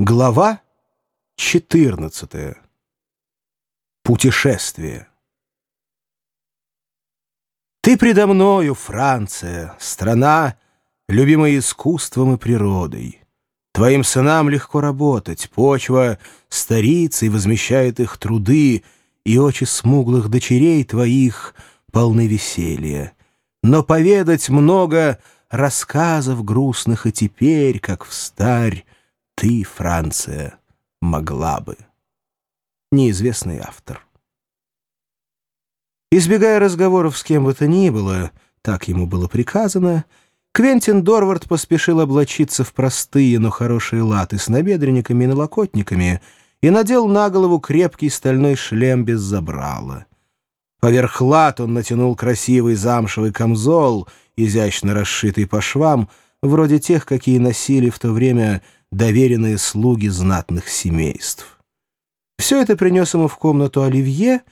Глава 14. Путешествие. Ты предо мною, Франция, страна, любимая искусством и природой. Твоим сынам легко работать, почва старится возмещает их труды, и очи смуглых дочерей твоих полны веселья. Но поведать много рассказов грустных и теперь, как в старь, ты, Франция, могла бы. Неизвестный автор. Избегая разговоров с кем бы то ни было, так ему было приказано, Квентин Дорвард поспешил облачиться в простые, но хорошие латы с набедренниками и налокотниками и надел на голову крепкий стальной шлем без забрала. Поверх лат он натянул красивый замшевый камзол, изящно расшитый по швам, вроде тех, какие носили в то время доверенные слуги знатных семейств. Все это принес ему в комнату Оливье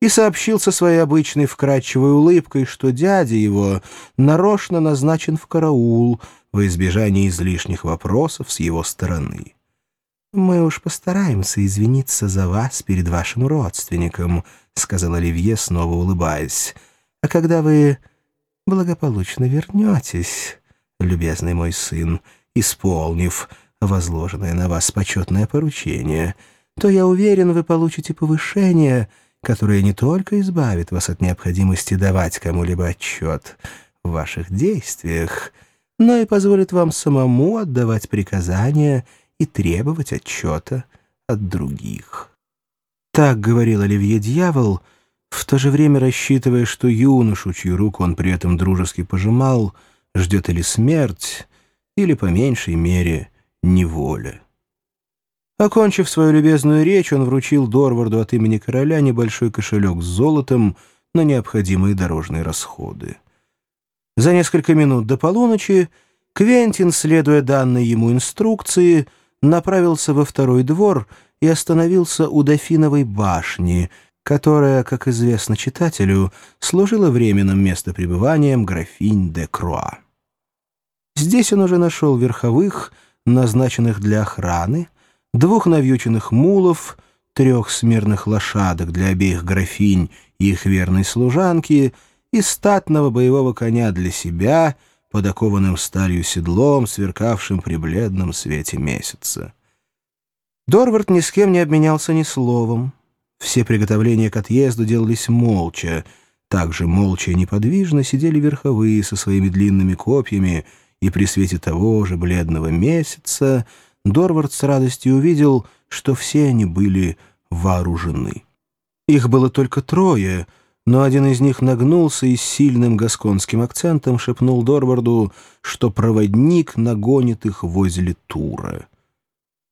и сообщил со своей обычной вкрадчивой улыбкой, что дядя его нарочно назначен в караул во избежание излишних вопросов с его стороны. «Мы уж постараемся извиниться за вас перед вашим родственником», — сказал Оливье, снова улыбаясь. «А когда вы благополучно вернетесь, любезный мой сын, исполнив возложенное на вас почетное поручение, то, я уверен, вы получите повышение, которое не только избавит вас от необходимости давать кому-либо отчет в ваших действиях, но и позволит вам самому отдавать приказания и требовать отчета от других. Так говорил Оливье Дьявол, в то же время рассчитывая, что юношу, чью руку он при этом дружески пожимал, ждет или смерть, или, по меньшей мере, неволя. Окончив свою любезную речь, он вручил Дорварду от имени короля небольшой кошелек с золотом на необходимые дорожные расходы. За несколько минут до полуночи Квентин, следуя данной ему инструкции, направился во второй двор и остановился у Дофиновой башни, которая, как известно читателю, служила временным местопребыванием графинь де Круа. Здесь он уже нашел верховых, назначенных для охраны, двух навьюченных мулов, трех смирных лошадок для обеих графинь и их верной служанки и статного боевого коня для себя, подокованным сталью седлом, сверкавшим при бледном свете месяца. Дорвард ни с кем не обменялся ни словом. Все приготовления к отъезду делались молча. Также молча и неподвижно сидели верховые со своими длинными копьями — и при свете того же бледного месяца Дорвард с радостью увидел, что все они были вооружены. Их было только трое, но один из них нагнулся и с сильным гасконским акцентом шепнул Дорварду, что проводник нагонит их возле Тура.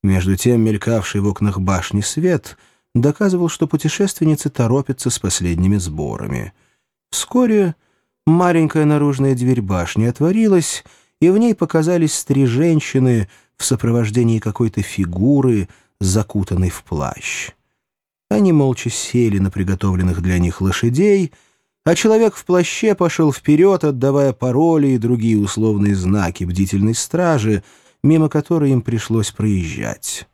Между тем мелькавший в окнах башни свет доказывал, что путешественницы торопятся с последними сборами. Вскоре маленькая наружная дверь башни отворилась, и в ней показались три женщины в сопровождении какой-то фигуры, закутанной в плащ. Они молча сели на приготовленных для них лошадей, а человек в плаще пошел вперед, отдавая пароли и другие условные знаки бдительной стражи, мимо которой им пришлось проезжать.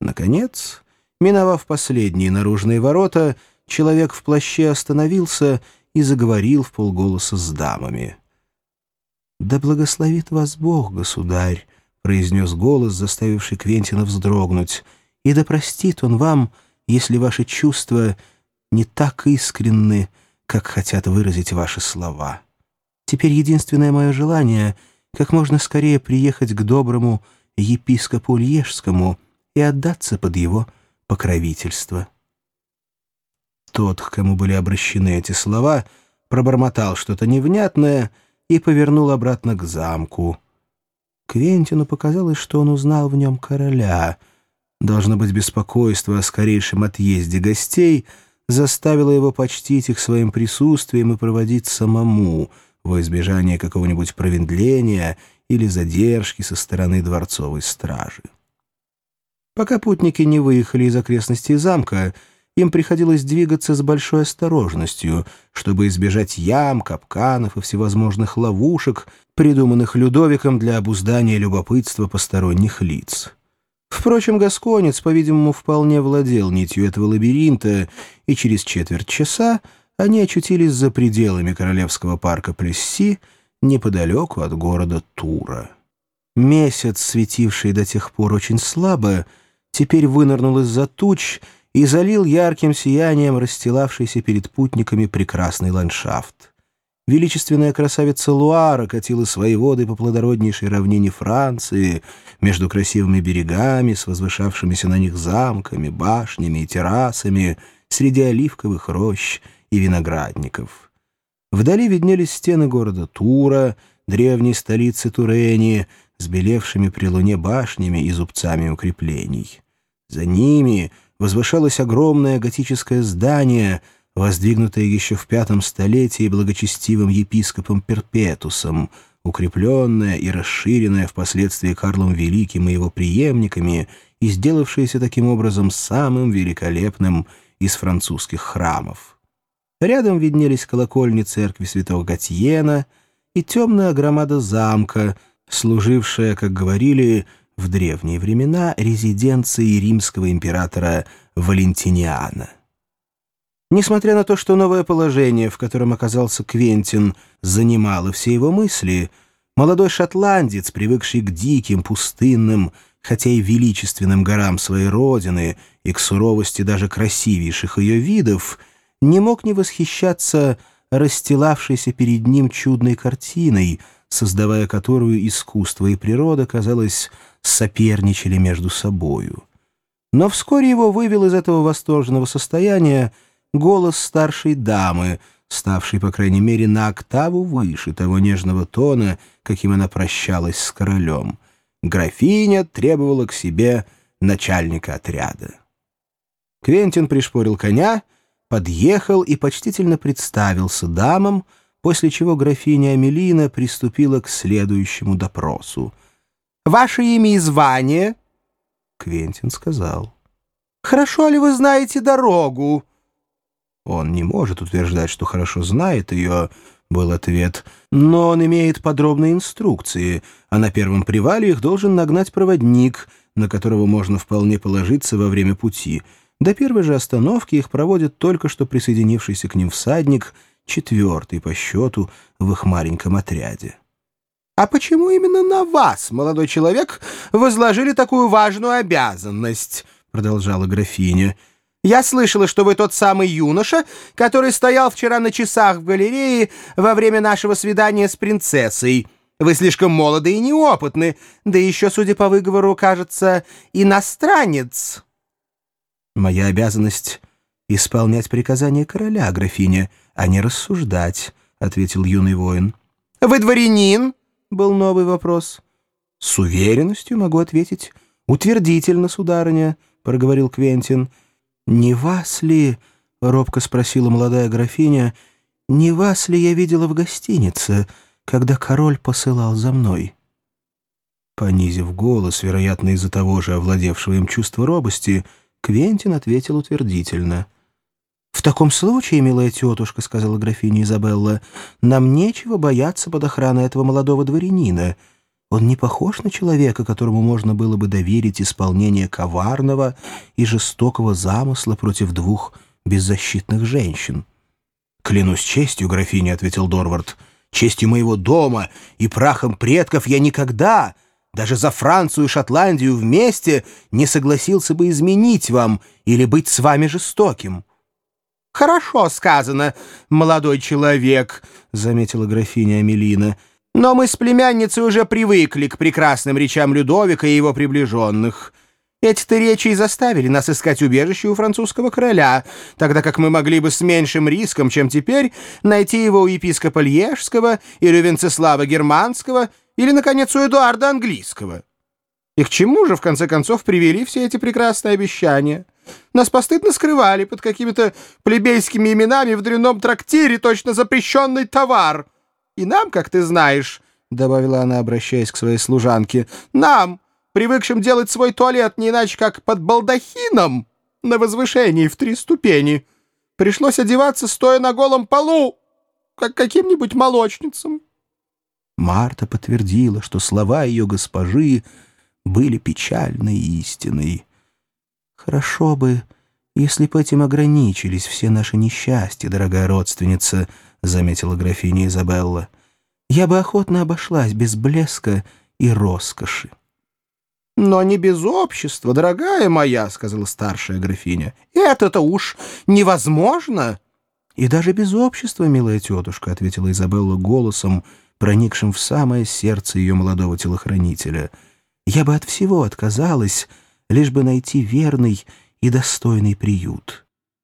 Наконец, миновав последние наружные ворота, человек в плаще остановился и заговорил в полголоса с дамами. «Да благословит вас Бог, государь!» — произнес голос, заставивший Квентина вздрогнуть. «И да простит он вам, если ваши чувства не так искренны, как хотят выразить ваши слова. Теперь единственное мое желание — как можно скорее приехать к доброму епископу Льежскому и отдаться под его покровительство». Тот, к кому были обращены эти слова, пробормотал что-то невнятное — и повернул обратно к замку. Квентину показалось, что он узнал в нем короля. Должно быть, беспокойство о скорейшем отъезде гостей заставило его почтить их своим присутствием и проводить самому во избежание какого-нибудь провиндления или задержки со стороны дворцовой стражи. Пока путники не выехали из окрестностей замка, им приходилось двигаться с большой осторожностью, чтобы избежать ям, капканов и всевозможных ловушек, придуманных Людовиком для обуздания любопытства посторонних лиц. Впрочем, Гасконец, по-видимому, вполне владел нитью этого лабиринта, и через четверть часа они очутились за пределами Королевского парка Плесси, неподалеку от города Тура. Месяц, светивший до тех пор очень слабо, теперь вынырнул из-за туч и залил ярким сиянием расстилавшийся перед путниками прекрасный ландшафт. Величественная красавица Луара катила свои воды по плодороднейшей равнине Франции, между красивыми берегами, с возвышавшимися на них замками, башнями и террасами, среди оливковых рощ и виноградников. Вдали виднелись стены города Тура, древней столицы Турени, с белевшими при луне башнями и зубцами укреплений. За ними возвышалось огромное готическое здание — воздвигнутая еще в пятом столетии благочестивым епископом Перпетусом, укрепленная и расширенная впоследствии Карлом Великим и его преемниками и сделавшаяся таким образом самым великолепным из французских храмов. Рядом виднелись колокольни церкви святого Гатьена и темная громада замка, служившая, как говорили, в древние времена резиденцией римского императора Валентиниана. Несмотря на то, что новое положение, в котором оказался Квентин, занимало все его мысли, молодой шотландец, привыкший к диким, пустынным, хотя и величественным горам своей родины и к суровости даже красивейших ее видов, не мог не восхищаться расстилавшейся перед ним чудной картиной, создавая которую искусство и природа, казалось, соперничали между собою. Но вскоре его вывел из этого восторженного состояния голос старшей дамы, ставшей, по крайней мере, на октаву выше того нежного тона, каким она прощалась с королем. Графиня требовала к себе начальника отряда. Квентин пришпорил коня, подъехал и почтительно представился дамам, после чего графиня Амелина приступила к следующему допросу. «Ваше имя и звание?» Квентин сказал. «Хорошо ли вы знаете дорогу?» «Он не может утверждать, что хорошо знает ее», — был ответ, «но он имеет подробные инструкции, а на первом привале их должен нагнать проводник, на которого можно вполне положиться во время пути. До первой же остановки их проводит только что присоединившийся к ним всадник, четвертый по счету в их маленьком отряде». «А почему именно на вас, молодой человек, возложили такую важную обязанность?» — продолжала графиня. Я слышала, что вы тот самый юноша, который стоял вчера на часах в галерее во время нашего свидания с принцессой. Вы слишком молоды и неопытны, да еще, судя по выговору, кажется, иностранец». «Моя обязанность — исполнять приказания короля, графиня, а не рассуждать», — ответил юный воин. «Вы дворянин?» — был новый вопрос. «С уверенностью могу ответить. Утвердительно, сударыня», — проговорил Квентин. «Не вас ли, — робко спросила молодая графиня, — не вас ли я видела в гостинице, когда король посылал за мной?» Понизив голос, вероятно, из-за того же овладевшего им чувства робости, Квентин ответил утвердительно. «В таком случае, милая тетушка, — сказала графиня Изабелла, — нам нечего бояться под охраной этого молодого дворянина». Он не похож на человека, которому можно было бы доверить исполнение коварного и жестокого замысла против двух беззащитных женщин. «Клянусь честью, графиня», — ответил Дорвард, — «честью моего дома и прахом предков я никогда, даже за Францию и Шотландию вместе, не согласился бы изменить вам или быть с вами жестоким». «Хорошо сказано, молодой человек», — заметила графиня Амелина, — но мы с племянницей уже привыкли к прекрасным речам Людовика и его приближенных. Эти-то речи и заставили нас искать убежище у французского короля, тогда как мы могли бы с меньшим риском, чем теперь, найти его у епископа Льежского или Венцеслава Германского или, наконец, у Эдуарда Английского. И к чему же, в конце концов, привели все эти прекрасные обещания? Нас постыдно скрывали под какими-то плебейскими именами в дрянном трактире точно запрещенный товар — и нам, как ты знаешь, — добавила она, обращаясь к своей служанке, — нам, привыкшим делать свой туалет не иначе, как под балдахином на возвышении в три ступени, пришлось одеваться, стоя на голом полу, как каким-нибудь молочницам. Марта подтвердила, что слова ее госпожи были печальной истиной. «Хорошо бы, если бы этим ограничились все наши несчастья, дорогая родственница», — заметила графиня Изабелла. «Я бы охотно обошлась без блеска и роскоши». «Но не без общества, дорогая моя», — сказала старшая графиня. «Это-то уж невозможно». «И даже без общества, милая тетушка», — ответила Изабелла голосом, проникшим в самое сердце ее молодого телохранителя. «Я бы от всего отказалась, лишь бы найти верный и достойный приют».